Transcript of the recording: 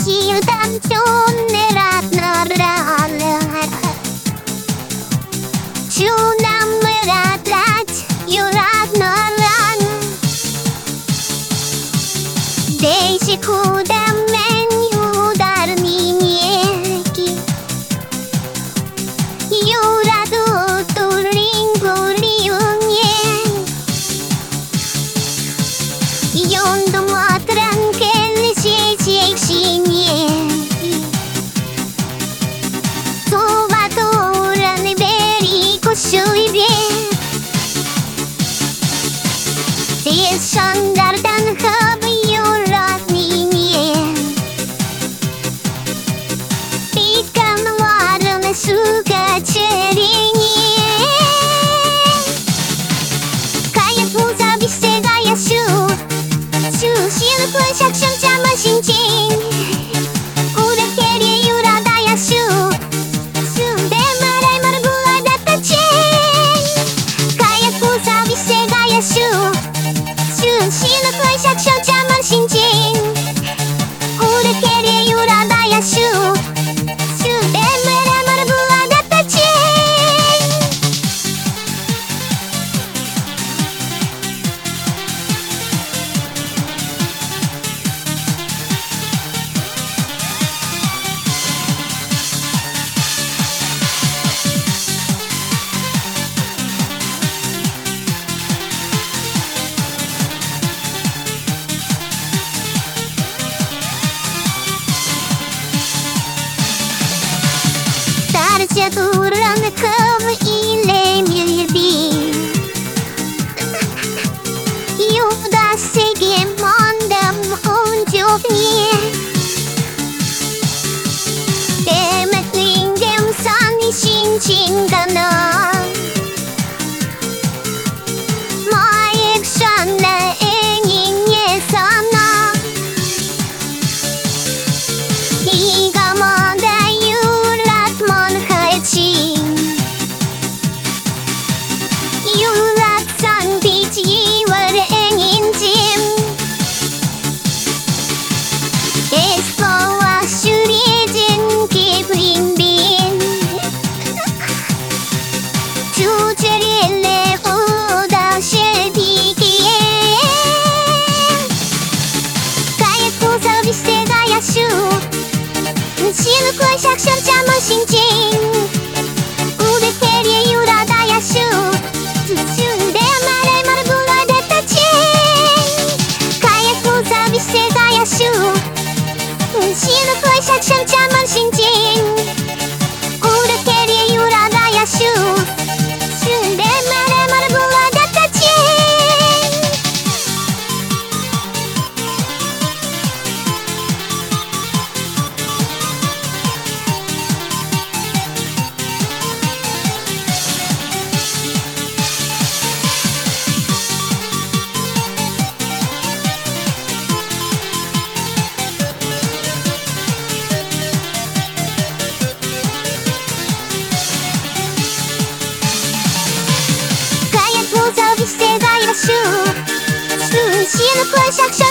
Танцюю, танцю, нерадно рано Чу нам радать, юрадно ран Дейсі куда мен удар мінекі Юрадно Mission that I done have you lost me Become water my sugar cherry Кая пузо без тебя я шу Шу силу плащ акшен Çatur 轻轻的喝下香蕉。新的幻想。